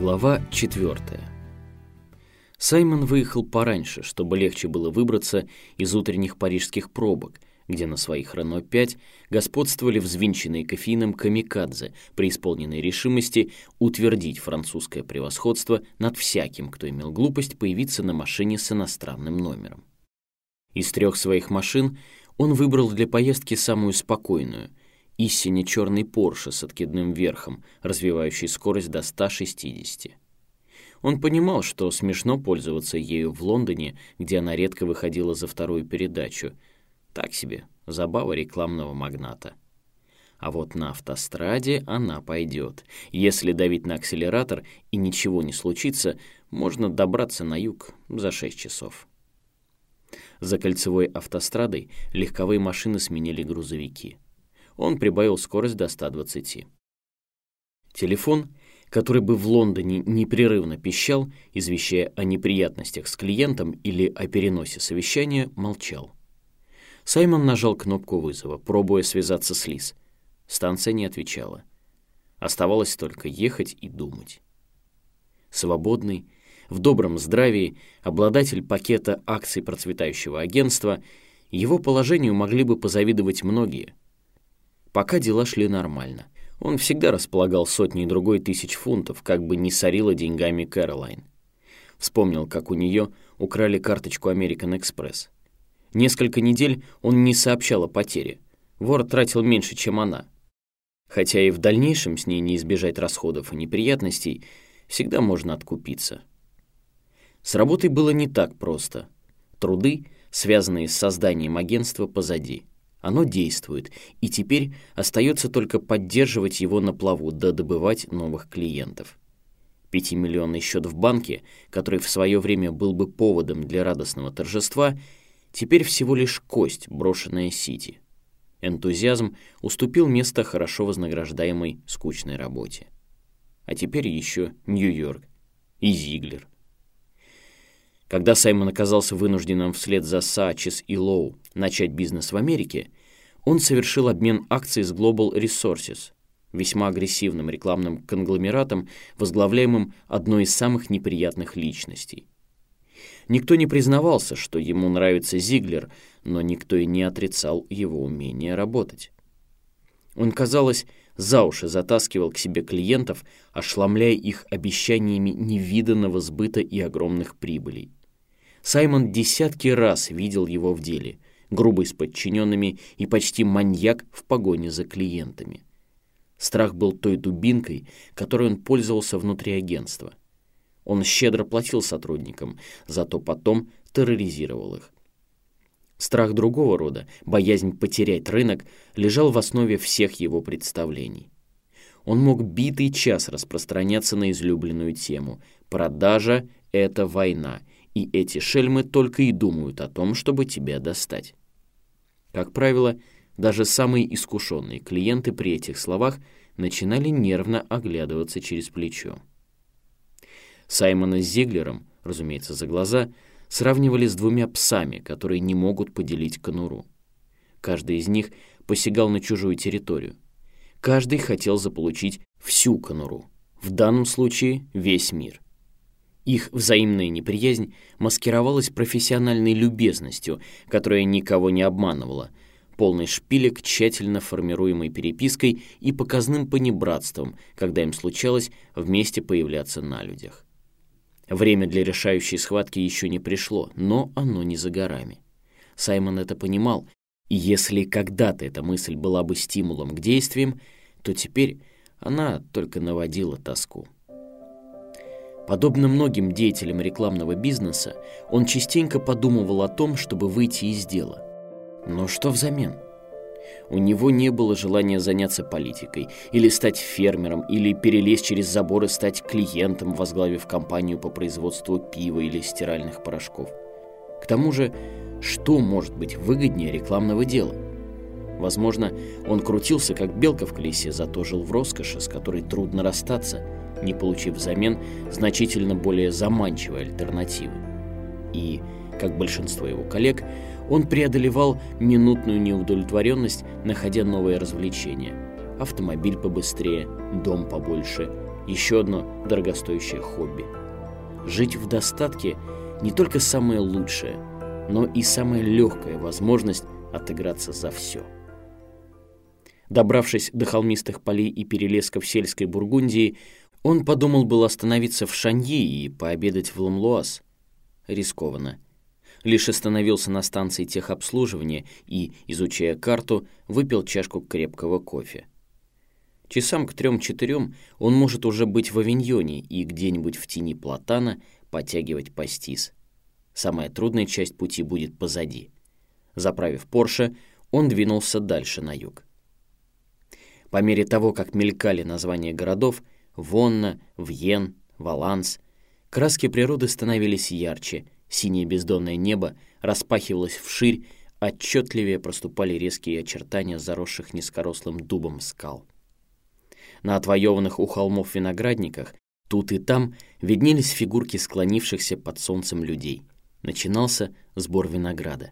Глава 4. Саймон выехал пораньше, чтобы легче было выбраться из утренних парижских пробок, где на своих Рено-5 господствовали взвинченные кофеином камикадзе, преисполненной решимости утвердить французское превосходство над всяким, кто имел глупость появиться на машине с иностранным номером. Из трех своих машин он выбрал для поездки самую спокойную — и сине-черный Порше с откидным верхом, развивающий скорость до 160. Он понимал, что смешно пользоваться ею в Лондоне, где она редко выходила за вторую передачу. Так себе, забава рекламного магната. А вот на автостраде она пойдет. Если давить на акселератор и ничего не случится, можно добраться на юг за 6 часов. За кольцевой автострадой легковые машины сменили грузовики он прибавил скорость до 120. Телефон, который бы в Лондоне непрерывно пищал, извещая о неприятностях с клиентом или о переносе совещания, молчал. Саймон нажал кнопку вызова, пробуя связаться с Лиз. Станция не отвечала. Оставалось только ехать и думать. Свободный, в добром здравии, обладатель пакета акций процветающего агентства, его положению могли бы позавидовать многие – Пока дела шли нормально. Он всегда располагал сотней другой тысяч фунтов, как бы не сорила деньгами Кэролайн. Вспомнил, как у нее украли карточку American Express. Несколько недель он не сообщал о потере. Вор тратил меньше, чем она. Хотя и в дальнейшем с ней не избежать расходов и неприятностей, всегда можно откупиться. С работой было не так просто. Труды, связанные с созданием агентства, позади. Оно действует, и теперь остается только поддерживать его на плаву, да добывать новых клиентов. Пятимиллионный счет в банке, который в свое время был бы поводом для радостного торжества, теперь всего лишь кость, брошенная Сити. Энтузиазм уступил место хорошо вознаграждаемой скучной работе. А теперь еще Нью-Йорк и Зиглер. Когда Саймон оказался вынужденным вслед за Сачис и Лоу начать бизнес в Америке, он совершил обмен акций с Global Resources, весьма агрессивным рекламным конгломератом, возглавляемым одной из самых неприятных личностей. Никто не признавался, что ему нравится Зиглер, но никто и не отрицал его умение работать. Он, казалось, за уши затаскивал к себе клиентов, ошламляя их обещаниями невиданного сбыта и огромных прибылей. Саймон десятки раз видел его в деле, грубый с подчиненными и почти маньяк в погоне за клиентами. Страх был той дубинкой, которой он пользовался внутри агентства. Он щедро платил сотрудникам, зато потом терроризировал их. Страх другого рода, боязнь потерять рынок, лежал в основе всех его представлений. Он мог битый час распространяться на излюбленную тему «Продажа — это война», и эти шельмы только и думают о том, чтобы тебя достать. Как правило, даже самые искушенные клиенты при этих словах начинали нервно оглядываться через плечо. Саймона с Зиглером, разумеется, за глаза, сравнивали с двумя псами, которые не могут поделить конуру. Каждый из них посягал на чужую территорию. Каждый хотел заполучить всю конуру, в данном случае весь мир — их взаимная неприязнь маскировалась профессиональной любезностью, которая никого не обманывала, полный шпилек тщательно формируемой перепиской и показным понебратством, когда им случалось вместе появляться на людях. Время для решающей схватки еще не пришло, но оно не за горами. Саймон это понимал, и если когда-то эта мысль была бы стимулом к действиям, то теперь она только наводила тоску. Подобно многим деятелям рекламного бизнеса, он частенько подумывал о том, чтобы выйти из дела. Но что взамен? У него не было желания заняться политикой, или стать фермером, или перелезть через забор и стать клиентом, возглавив компанию по производству пива или стиральных порошков. К тому же, что может быть выгоднее рекламного дела? Возможно, он крутился как белка в колесе, зато жил в роскоши, с которой трудно расстаться – не получив взамен значительно более заманчивой альтернативы. И, как большинство его коллег, он преодолевал минутную неудовлетворенность, находя новые развлечения. Автомобиль побыстрее, дом побольше, Еще одно дорогостоящее хобби. Жить в достатке не только самое лучшее, но и самая легкая возможность отыграться за все. Добравшись до холмистых полей и перелесков сельской Бургундии, он подумал было остановиться в Шаньи и пообедать в Ламлуаз. Рискованно. Лишь остановился на станции техобслуживания и, изучая карту, выпил чашку крепкого кофе. Часам к трем-четырем он может уже быть в авиньоне и где-нибудь в тени платана подтягивать пастис. Самая трудная часть пути будет позади. Заправив Порше, он двинулся дальше на юг. По мере того, как мелькали названия городов Вонна, Вьен, Валанс, краски природы становились ярче, синее бездонное небо распахивалось вширь, отчетливее проступали резкие очертания заросших низкорослым дубом скал. На отвоеванных у холмов виноградниках тут и там виднелись фигурки склонившихся под солнцем людей. Начинался сбор винограда.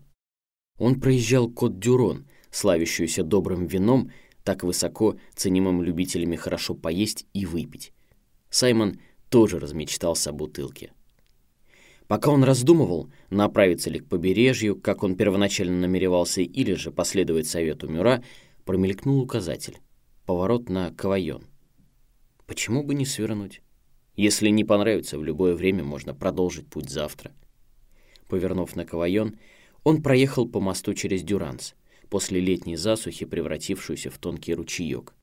Он проезжал Кот-Дюрон, славящуюся добрым вином, так высоко ценимым любителями хорошо поесть и выпить. Саймон тоже размечтался о бутылке. Пока он раздумывал, направиться ли к побережью, как он первоначально намеревался, или же последовать совету Мюра, промелькнул указатель поворот на Кавайон. Почему бы не свернуть? Если не понравится, в любое время можно продолжить путь завтра. Повернув на Кавайон, он проехал по мосту через Дюранс, после летней засухи, превратившуюся в тонкий ручеек.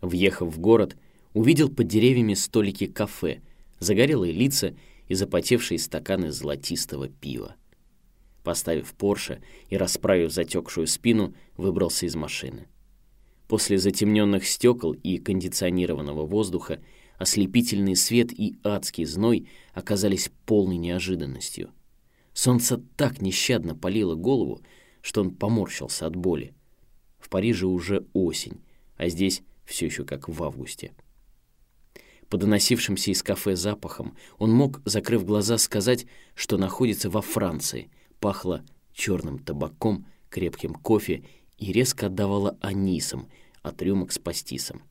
Въехав в город, увидел под деревьями столики кафе, загорелые лица и запотевшие стаканы золотистого пива. Поставив Порше и расправив затекшую спину, выбрался из машины. После затемненных стекол и кондиционированного воздуха ослепительный свет и адский зной оказались полной неожиданностью. Солнце так нещадно палило голову, что он поморщился от боли. В Париже уже осень, а здесь все еще как в августе. По из кафе запахам он мог, закрыв глаза, сказать, что находится во Франции. Пахло черным табаком, крепким кофе и резко отдавало анисом от рюмок с пастисом.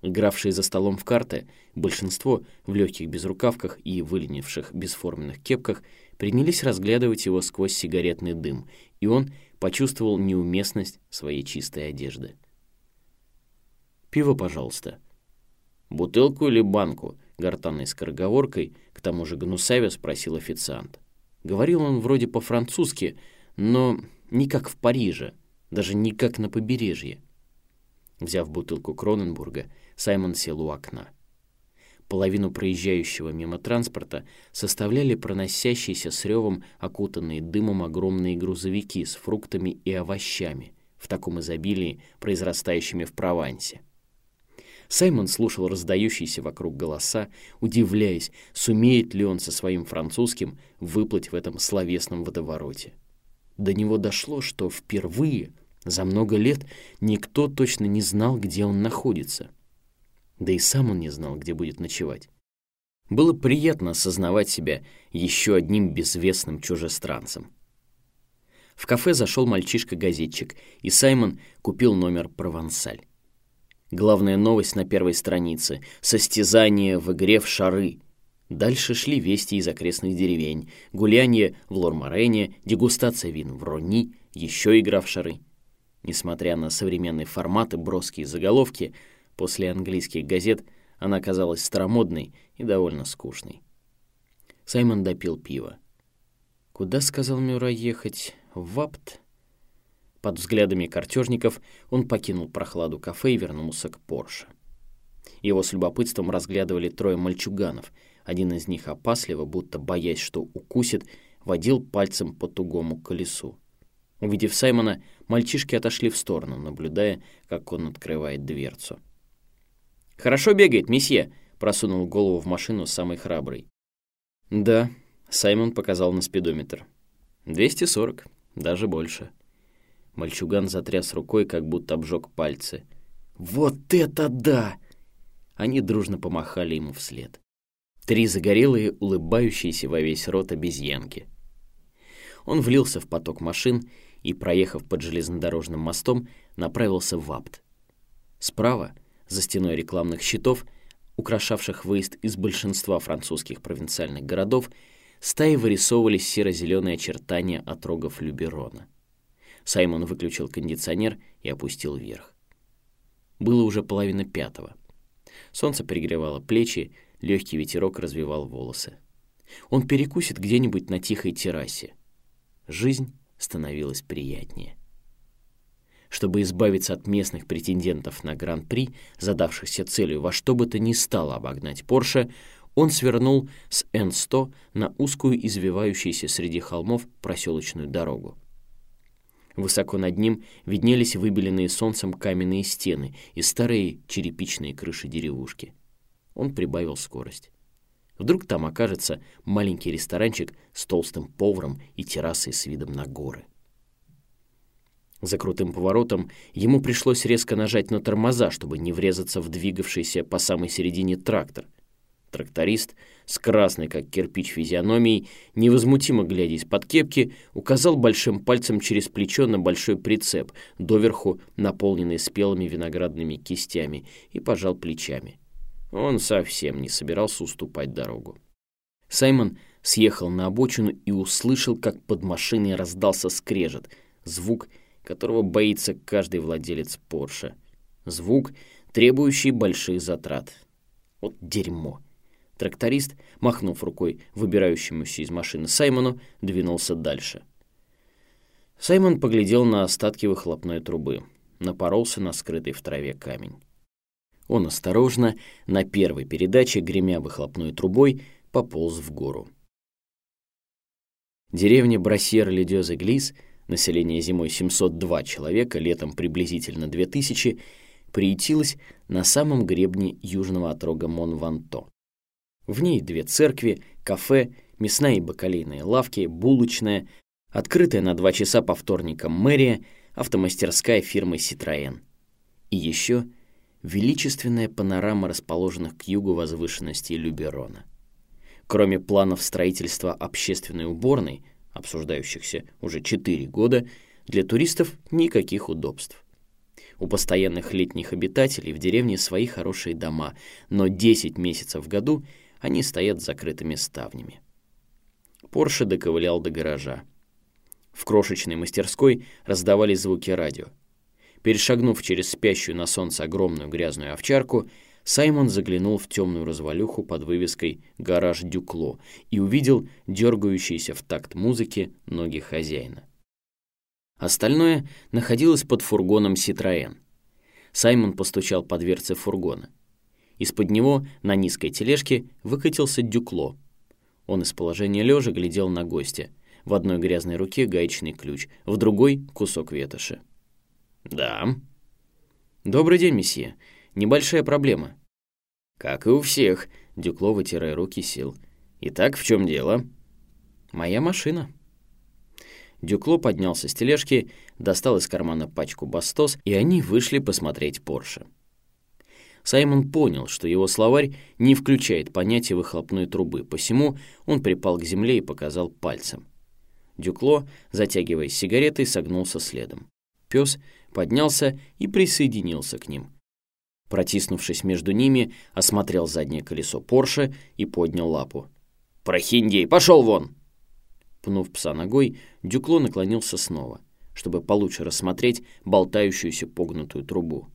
Игравшие за столом в карты, большинство в легких безрукавках и выленивших бесформенных кепках принялись разглядывать его сквозь сигаретный дым, и он почувствовал неуместность своей чистой одежды. «Пиво, пожалуйста». «Бутылку или банку?» — гортанной скороговоркой, к тому же гнусавя спросил официант. Говорил он вроде по-французски, но не как в Париже, даже не как на побережье. Взяв бутылку Кроненбурга, Саймон сел у окна. Половину проезжающего мимо транспорта составляли проносящиеся с ревом окутанные дымом огромные грузовики с фруктами и овощами, в таком изобилии, произрастающими в Провансе. Саймон слушал раздающиеся вокруг голоса, удивляясь, сумеет ли он со своим французским выплыть в этом словесном водовороте. До него дошло, что впервые за много лет никто точно не знал, где он находится. Да и сам он не знал, где будет ночевать. Было приятно осознавать себя еще одним безвестным чужестранцем. В кафе зашел мальчишка-газетчик, и Саймон купил номер «Провансаль». Главная новость на первой странице — состязание в игре в шары. Дальше шли вести из окрестных деревень, гуляние в Лормарене, дегустация вин в Рони, еще игра в шары. Несмотря на современный формат и броские заголовки, после английских газет она казалась старомодной и довольно скучной. Саймон допил пиво. «Куда, — сказал Мюра, — ехать? В Апт?» Под взглядами картежников он покинул прохладу кафе и вернулся к Порше. Его с любопытством разглядывали трое мальчуганов. Один из них опасливо, будто боясь, что укусит, водил пальцем по тугому колесу. Увидев Саймона, мальчишки отошли в сторону, наблюдая, как он открывает дверцу. «Хорошо бегает, месье!» — просунул голову в машину самый храбрый. «Да», — Саймон показал на спидометр. «240, сорок, даже больше». Мальчуган затряс рукой, как будто обжег пальцы. «Вот это да!» Они дружно помахали ему вслед. Три загорелые, улыбающиеся во весь рот обезьянки. Он влился в поток машин и, проехав под железнодорожным мостом, направился в Апт. Справа, за стеной рекламных щитов, украшавших выезд из большинства французских провинциальных городов, стаи вырисовывались серо-зеленые очертания отрогов Люберона. Саймон выключил кондиционер и опустил вверх. Было уже половина пятого. Солнце пригревало плечи, легкий ветерок развивал волосы. Он перекусит где-нибудь на тихой террасе. Жизнь становилась приятнее. Чтобы избавиться от местных претендентов на Гран-при, задавшихся целью во что бы то ни стало обогнать Порше, он свернул с Н-100 на узкую извивающуюся среди холмов проселочную дорогу. Высоко над ним виднелись выбеленные солнцем каменные стены и старые черепичные крыши деревушки. Он прибавил скорость. Вдруг там окажется маленький ресторанчик с толстым поваром и террасой с видом на горы. За крутым поворотом ему пришлось резко нажать на тормоза, чтобы не врезаться в двигавшийся по самой середине трактор — Тракторист с красной, как кирпич, физиономией, невозмутимо глядя из-под кепки, указал большим пальцем через плечо на большой прицеп, доверху наполненный спелыми виноградными кистями, и пожал плечами. Он совсем не собирался уступать дорогу. Саймон съехал на обочину и услышал, как под машиной раздался скрежет, звук, которого боится каждый владелец Порше. Звук, требующий больших затрат. Вот дерьмо. Тракторист, махнув рукой выбирающемуся из машины Саймону, двинулся дальше. Саймон поглядел на остатки выхлопной трубы, напоролся на скрытый в траве камень. Он осторожно, на первой передаче, гремя выхлопной трубой, пополз в гору. Деревня Брасьер-Ледёз-Эглис, население зимой 702 человека, летом приблизительно 2000, приютилась на самом гребне южного отрога Монванто. В ней две церкви, кафе, мясная и бакалейная лавки, булочная, открытая на два часа по вторникам мэрия, автомастерская фирмы «Ситроен». И еще величественная панорама расположенных к югу возвышенностей Люберона. Кроме планов строительства общественной уборной, обсуждающихся уже 4 года, для туристов никаких удобств. У постоянных летних обитателей в деревне свои хорошие дома, но 10 месяцев в году – они стоят с закрытыми ставнями. Порше доковылял до гаража. В крошечной мастерской раздавались звуки радио. Перешагнув через спящую на солнце огромную грязную овчарку, Саймон заглянул в темную развалюху под вывеской «Гараж Дюкло» и увидел дергающиеся в такт музыки ноги хозяина. Остальное находилось под фургоном «Ситроен». Саймон постучал по дверце фургона. Из-под него на низкой тележке выкатился дюкло. Он из положения лежа глядел на гостя. В одной грязной руке гаечный ключ, в другой — кусок ветоши. «Да». «Добрый день, месье. Небольшая проблема». «Как и у всех», — Дюкло, вытирая руки, сел. «Итак, в чем дело?» «Моя машина». Дюкло поднялся с тележки, достал из кармана пачку «Бастос», и они вышли посмотреть Порше. Саймон понял, что его словарь не включает понятие выхлопной трубы, посему он припал к земле и показал пальцем. Дюкло, затягиваясь сигаретой, согнулся следом. Пес поднялся и присоединился к ним. Протиснувшись между ними, осмотрел заднее колесо Порше и поднял лапу. «Прохиндей, пошел вон!» Пнув пса ногой, Дюкло наклонился снова, чтобы получше рассмотреть болтающуюся погнутую трубу.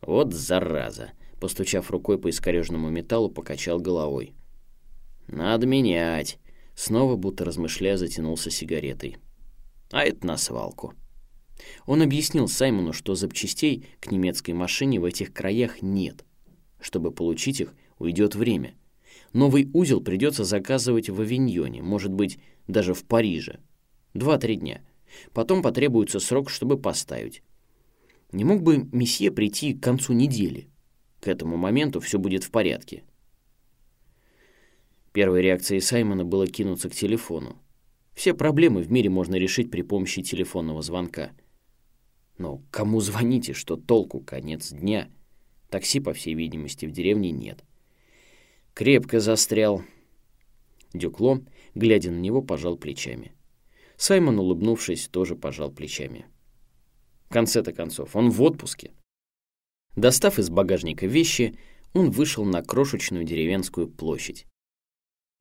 Вот зараза. Постучав рукой по искореженному металлу, покачал головой. Надо менять. Снова, будто размышляя, затянулся сигаретой. А это на свалку. Он объяснил Саймону, что запчастей к немецкой машине в этих краях нет. Чтобы получить их, уйдет время. Новый узел придется заказывать в Авиньоне, может быть, даже в Париже. Два-три дня. Потом потребуется срок, чтобы поставить. Не мог бы месье прийти к концу недели? К этому моменту все будет в порядке. Первой реакцией Саймона было кинуться к телефону. Все проблемы в мире можно решить при помощи телефонного звонка. Но кому звоните, что толку, конец дня? Такси, по всей видимости, в деревне нет. Крепко застрял. Дюкло, глядя на него, пожал плечами. Саймон, улыбнувшись, тоже пожал плечами конце-то концов, он в отпуске. Достав из багажника вещи, он вышел на крошечную деревенскую площадь.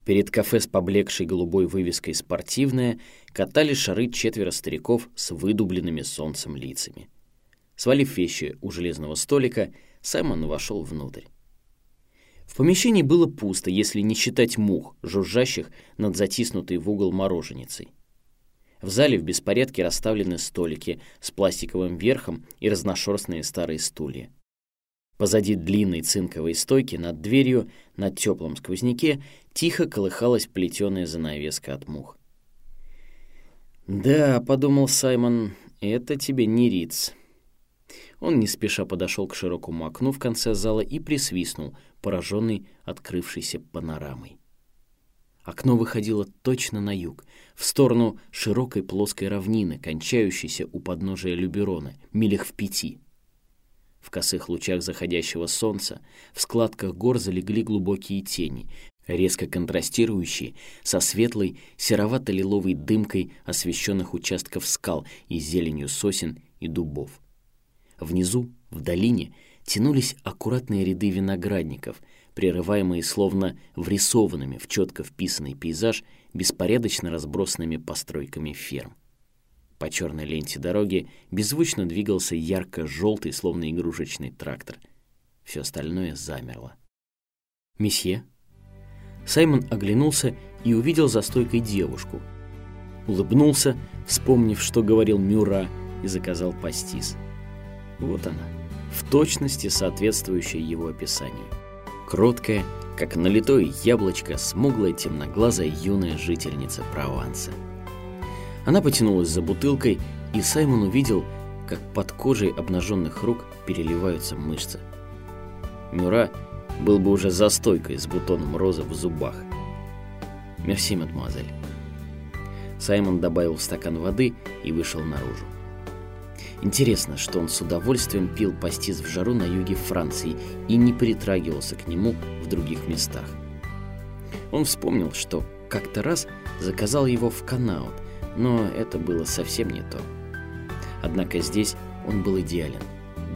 Перед кафе с поблекшей голубой вывеской «Спортивная» катали шары четверо стариков с выдубленными солнцем лицами. Свалив вещи у железного столика, Саймон вошел внутрь. В помещении было пусто, если не считать мух, жужжащих над затиснутой в угол мороженицей. В зале в беспорядке расставлены столики с пластиковым верхом и разношерстные старые стулья. Позади длинной цинковой стойки над дверью, на теплом сквозняке, тихо колыхалась плетеная занавеска от мух. «Да», — подумал Саймон, — «это тебе не Риц». Он не спеша подошел к широкому окну в конце зала и присвистнул, пораженный открывшейся панорамой. Окно выходило точно на юг, в сторону широкой плоской равнины, кончающейся у подножия Люберона, милях в пяти. В косых лучах заходящего солнца в складках гор залегли глубокие тени, резко контрастирующие со светлой серовато-лиловой дымкой освещенных участков скал и зеленью сосен и дубов. Внизу, в долине, тянулись аккуратные ряды виноградников, прерываемые словно врисованными в четко вписанный пейзаж беспорядочно разбросанными постройками ферм. По черной ленте дороги беззвучно двигался ярко-желтый, словно игрушечный трактор. Все остальное замерло. «Месье?» Саймон оглянулся и увидел за стойкой девушку. Улыбнулся, вспомнив, что говорил Мюра, и заказал пастис. Вот она, в точности соответствующая его описанию. Кроткая, как налитое яблочко, смуглая темноглазая юная жительница Прованса. Она потянулась за бутылкой, и Саймон увидел, как под кожей обнаженных рук переливаются мышцы. Мюра был бы уже за стойкой с бутоном розы в зубах. «Мерси, мадемуазель». Саймон добавил стакан воды и вышел наружу. Интересно, что он с удовольствием пил пастиз в жару на юге Франции и не притрагивался к нему в других местах. Он вспомнил, что как-то раз заказал его в Коннот, но это было совсем не то. Однако здесь он был идеален.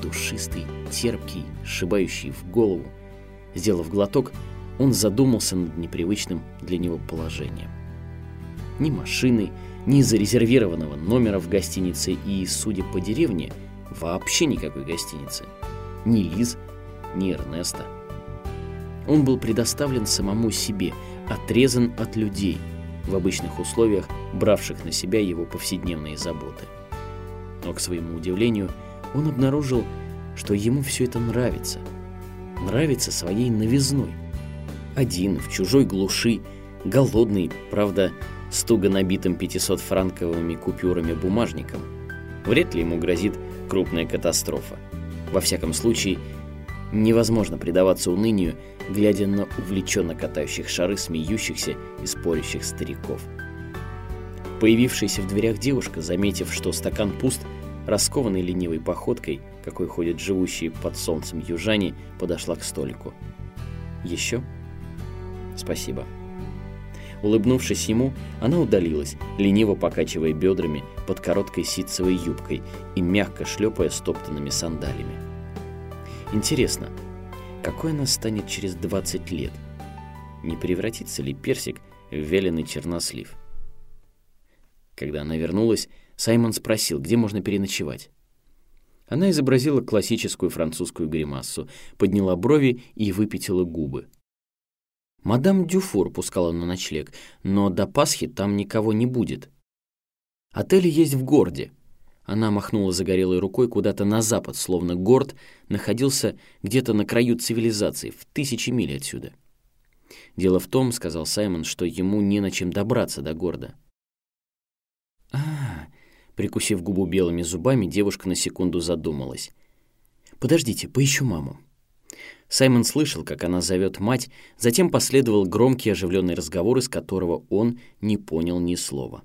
Душистый, терпкий, сшибающий в голову. Сделав глоток, он задумался над непривычным для него положением. Ни машины, ни зарезервированного номера в гостинице и, судя по деревне, вообще никакой гостиницы. Ни Лиз, ни Эрнеста. Он был предоставлен самому себе, отрезан от людей, в обычных условиях бравших на себя его повседневные заботы. Но, к своему удивлению, он обнаружил, что ему все это нравится. Нравится своей новизной. Один, в чужой глуши, голодный, правда, с туго набитым 500-франковыми купюрами бумажником, вряд ли ему грозит крупная катастрофа. Во всяком случае, невозможно предаваться унынию, глядя на увлеченно катающих шары смеющихся и спорящих стариков. Появившаяся в дверях девушка, заметив, что стакан пуст, раскованной ленивой походкой, какой ходят живущие под солнцем южане, подошла к столику. «Еще?» «Спасибо», Улыбнувшись ему, она удалилась, лениво покачивая бедрами под короткой ситцевой юбкой и мягко шлепая стоптанными сандалиями. Интересно, какой она станет через 20 лет? Не превратится ли персик в вяленый чернослив? Когда она вернулась, Саймон спросил, где можно переночевать. Она изобразила классическую французскую гримассу, подняла брови и выпятила губы. Мадам Дюфур пускала на ночлег, но до Пасхи там никого не будет. Отели есть в городе. Она махнула загорелой рукой куда-то на запад, словно город находился где-то на краю цивилизации, в тысячи миль отсюда. «Дело в том, — сказал Саймон, — что ему не на чем добраться до города». А, -а, а Прикусив губу белыми зубами, девушка на секунду задумалась. «Подождите, поищу маму». Саймон слышал, как она зовет мать, затем последовал громкий оживленный разговор, из которого он не понял ни слова.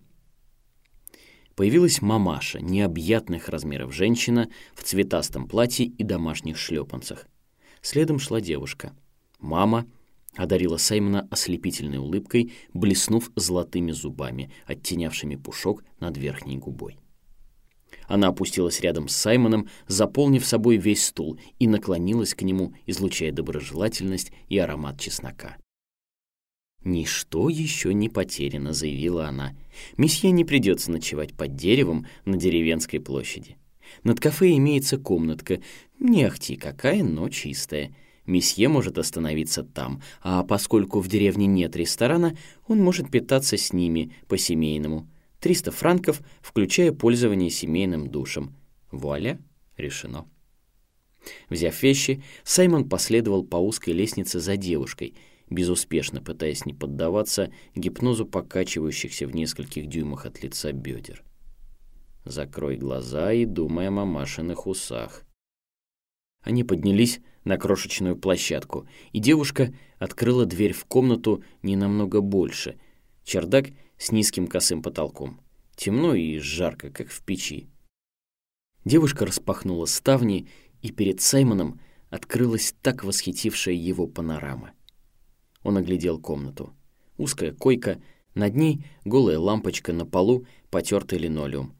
Появилась мамаша, необъятных размеров женщина в цветастом платье и домашних шлепанцах. Следом шла девушка. Мама одарила Саймона ослепительной улыбкой, блеснув золотыми зубами, оттенявшими пушок над верхней губой. Она опустилась рядом с Саймоном, заполнив собой весь стул, и наклонилась к нему, излучая доброжелательность и аромат чеснока. «Ничто еще не потеряно», — заявила она. «Месье не придется ночевать под деревом на деревенской площади. Над кафе имеется комнатка, не ахти какая, но чистая. Месье может остановиться там, а поскольку в деревне нет ресторана, он может питаться с ними по-семейному. 300 франков, включая пользование семейным душем. Вуаля, решено». Взяв вещи, Саймон последовал по узкой лестнице за девушкой — безуспешно пытаясь не поддаваться гипнозу покачивающихся в нескольких дюймах от лица бедер. Закрой глаза и думай о мамашиных усах. Они поднялись на крошечную площадку, и девушка открыла дверь в комнату не намного больше. Чердак с низким косым потолком. Темно и жарко, как в печи. Девушка распахнула ставни, и перед Саймоном открылась так восхитившая его панорама. Он оглядел комнату. Узкая койка, над ней голая лампочка на полу, потертый линолеум.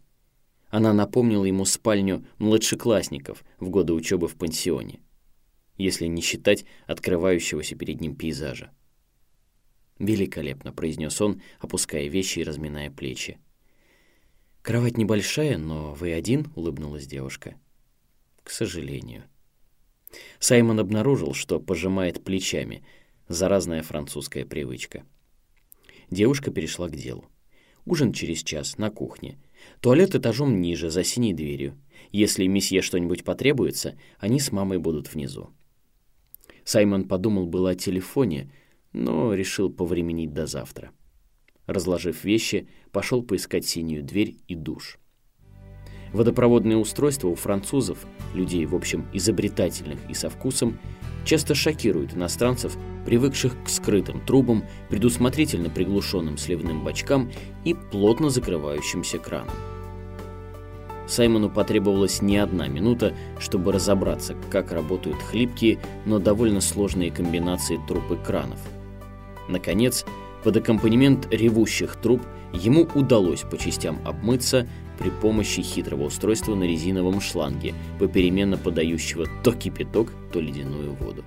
Она напомнила ему спальню младшеклассников в годы учебы в пансионе, если не считать открывающегося перед ним пейзажа. «Великолепно», — произнес он, опуская вещи и разминая плечи. «Кровать небольшая, но вы один?» — улыбнулась девушка. «К сожалению». Саймон обнаружил, что пожимает плечами — Заразная французская привычка. Девушка перешла к делу. Ужин через час на кухне. Туалет этажом ниже, за синей дверью. Если месье что-нибудь потребуется, они с мамой будут внизу. Саймон подумал было о телефоне, но решил повременить до завтра. Разложив вещи, пошел поискать синюю дверь и душ. Водопроводные устройства у французов, людей, в общем, изобретательных и со вкусом, часто шокируют иностранцев, привыкших к скрытым трубам, предусмотрительно приглушенным сливным бачкам и плотно закрывающимся кранам. Саймону потребовалась не одна минута, чтобы разобраться, как работают хлипкие, но довольно сложные комбинации труб и кранов. Наконец, под аккомпанемент ревущих труб ему удалось по частям обмыться, при помощи хитрого устройства на резиновом шланге, попеременно подающего то кипяток, то ледяную воду.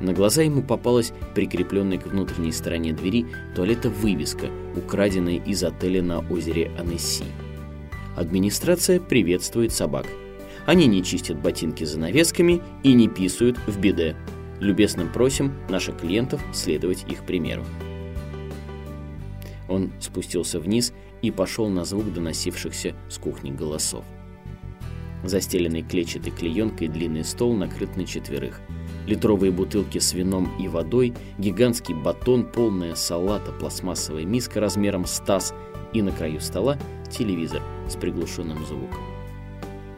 На глаза ему попалась прикрепленная к внутренней стороне двери туалета вывеска, украденная из отеля на озере Анесси. Администрация приветствует собак. Они не чистят ботинки занавесками и не писают в беде. Любезным просим наших клиентов следовать их примеру. Он спустился вниз и пошел на звук доносившихся с кухни голосов. Застеленный клетчатой клеенкой длинный стол накрыт на четверых. Литровые бутылки с вином и водой, гигантский батон, полная салата, пластмассовая миска размером с таз и на краю стола телевизор с приглушенным звуком.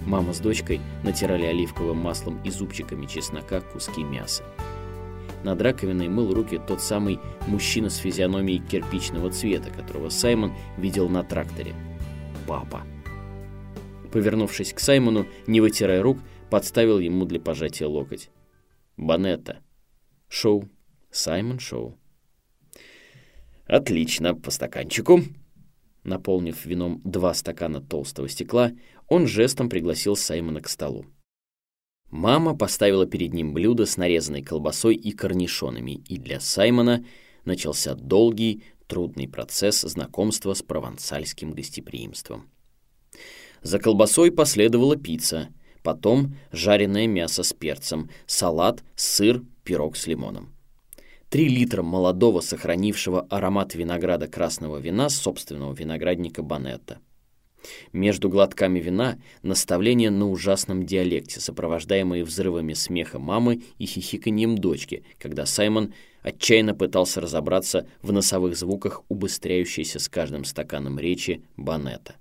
Мама с дочкой натирали оливковым маслом и зубчиками чеснока куски мяса. Над раковиной мыл руки тот самый мужчина с физиономией кирпичного цвета, которого Саймон видел на тракторе. Папа. Повернувшись к Саймону, не вытирая рук, подставил ему для пожатия локоть. Банетта. Шоу. Саймон Шоу. Отлично, по стаканчику. Наполнив вином два стакана толстого стекла, он жестом пригласил Саймона к столу. Мама поставила перед ним блюдо с нарезанной колбасой и корнишонами, и для Саймона начался долгий, трудный процесс знакомства с провансальским гостеприимством. За колбасой последовала пицца, потом жареное мясо с перцем, салат, сыр, пирог с лимоном. Три литра молодого, сохранившего аромат винограда красного вина собственного виноградника Банетта – между глотками вина наставления на ужасном диалекте, сопровождаемые взрывами смеха мамы и хихиканьем дочки, когда Саймон отчаянно пытался разобраться в носовых звуках убыстряющейся с каждым стаканом речи Банета.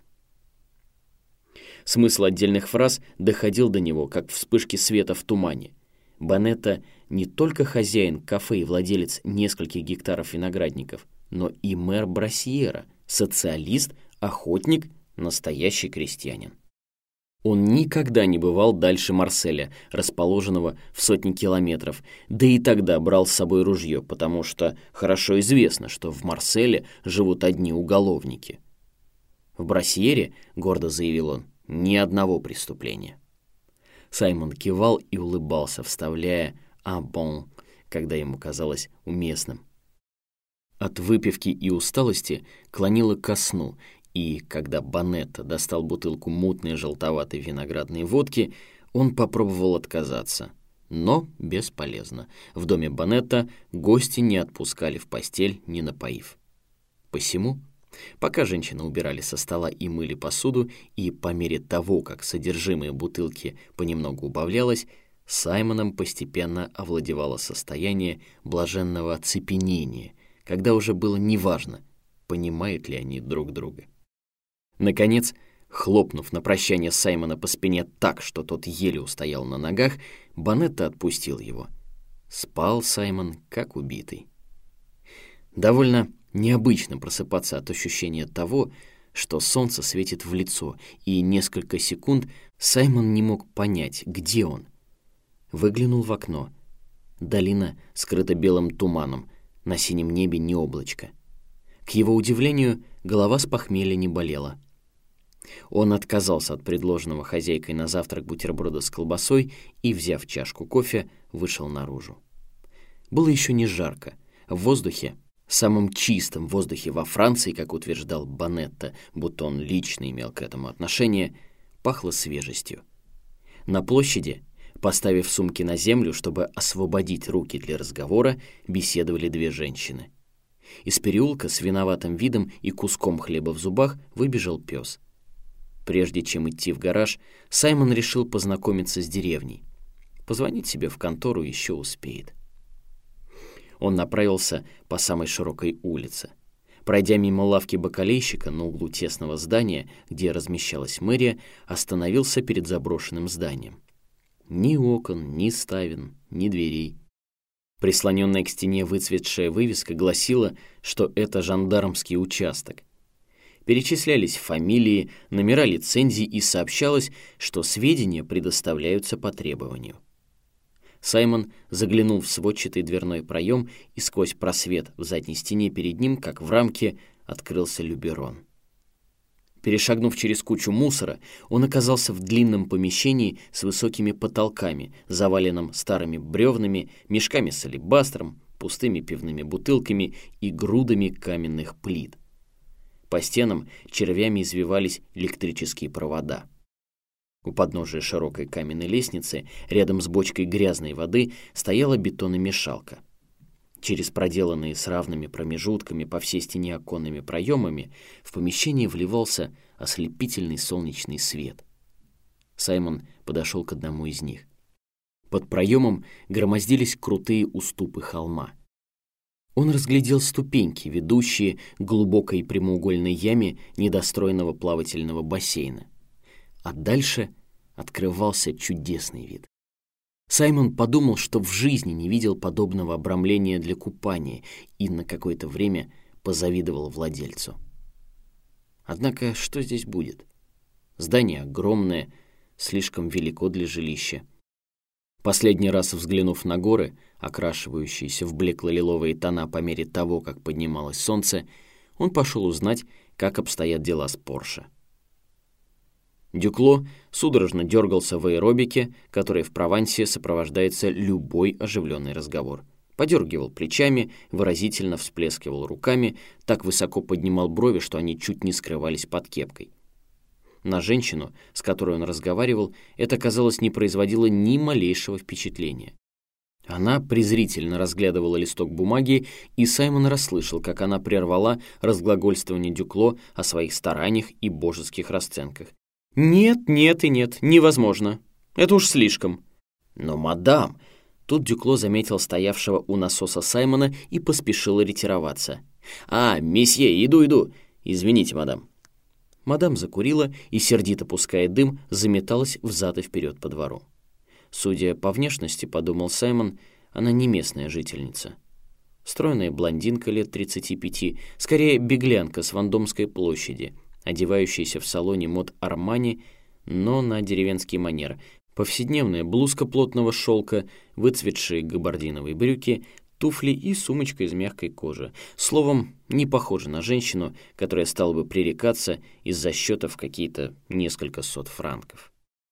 Смысл отдельных фраз доходил до него, как вспышки света в тумане. Банетта не только хозяин кафе и владелец нескольких гектаров виноградников, но и мэр Брасьера, социалист, охотник – настоящий крестьянин. Он никогда не бывал дальше Марселя, расположенного в сотни километров, да и тогда брал с собой ружье, потому что хорошо известно, что в Марселе живут одни уголовники. В Брасьере, гордо заявил он, ни одного преступления. Саймон кивал и улыбался, вставляя «а бон», когда ему казалось уместным. От выпивки и усталости клонило ко сну, и когда Банетта достал бутылку мутной желтоватой виноградной водки, он попробовал отказаться. Но бесполезно. В доме Банетта гости не отпускали в постель, не напоив. Посему, пока женщины убирали со стола и мыли посуду, и по мере того, как содержимое бутылки понемногу убавлялось, Саймоном постепенно овладевало состояние блаженного оцепенения, когда уже было неважно, понимают ли они друг друга. Наконец, хлопнув на прощание Саймона по спине так, что тот еле устоял на ногах, Банетта отпустил его. Спал Саймон, как убитый. Довольно необычно просыпаться от ощущения того, что солнце светит в лицо, и несколько секунд Саймон не мог понять, где он. Выглянул в окно. Долина скрыта белым туманом, на синем небе не облачко. К его удивлению, голова с похмелья не болела — он отказался от предложенного хозяйкой на завтрак бутерброда с колбасой и, взяв чашку кофе, вышел наружу. Было еще не жарко. В воздухе, самом чистом воздухе во Франции, как утверждал Банетта, будто он лично имел к этому отношение, пахло свежестью. На площади, поставив сумки на землю, чтобы освободить руки для разговора, беседовали две женщины. Из переулка с виноватым видом и куском хлеба в зубах выбежал пес — Прежде чем идти в гараж, Саймон решил познакомиться с деревней. Позвонить себе в контору еще успеет. Он направился по самой широкой улице. Пройдя мимо лавки бакалейщика на углу тесного здания, где размещалась мэрия, остановился перед заброшенным зданием. Ни окон, ни ставен, ни дверей. Прислоненная к стене выцветшая вывеска гласила, что это жандармский участок, перечислялись фамилии, номера лицензий и сообщалось, что сведения предоставляются по требованию. Саймон заглянул в сводчатый дверной проем, и сквозь просвет в задней стене перед ним, как в рамке, открылся люберон. Перешагнув через кучу мусора, он оказался в длинном помещении с высокими потолками, заваленном старыми бревнами, мешками с алебастром, пустыми пивными бутылками и грудами каменных плит. По стенам червями извивались электрические провода. У подножия широкой каменной лестницы, рядом с бочкой грязной воды, стояла бетономешалка. Через проделанные с равными промежутками по всей стене оконными проемами в помещение вливался ослепительный солнечный свет. Саймон подошел к одному из них. Под проемом громоздились крутые уступы холма — он разглядел ступеньки, ведущие к глубокой прямоугольной яме недостроенного плавательного бассейна. А дальше открывался чудесный вид. Саймон подумал, что в жизни не видел подобного обрамления для купания и на какое-то время позавидовал владельцу. Однако что здесь будет? Здание огромное, слишком велико для жилища. Последний раз взглянув на горы, окрашивающиеся в блекло-лиловые тона по мере того, как поднималось солнце, он пошел узнать, как обстоят дела с Порше. Дюкло судорожно дергался в аэробике, которой в Провансе сопровождается любой оживленный разговор. Подергивал плечами, выразительно всплескивал руками, так высоко поднимал брови, что они чуть не скрывались под кепкой. На женщину, с которой он разговаривал, это, казалось, не производило ни малейшего впечатления. Она презрительно разглядывала листок бумаги, и Саймон расслышал, как она прервала разглагольствование Дюкло о своих стараниях и божеских расценках. «Нет, нет и нет, невозможно. Это уж слишком». «Но, мадам...» Тут Дюкло заметил стоявшего у насоса Саймона и поспешил ретироваться. «А, месье, иду, иду. Извините, мадам». Мадам закурила и, сердито пуская дым, заметалась взад и вперед по двору. Судя по внешности, подумал Саймон, она не местная жительница. Стройная блондинка лет 35, скорее беглянка с Вандомской площади, одевающаяся в салоне мод Армани, но на деревенский манер. Повседневная блузка плотного шелка, выцветшие габардиновые брюки, туфли и сумочка из мягкой кожи. Словом, не похожа на женщину, которая стала бы пререкаться из-за счета в какие-то несколько сот франков.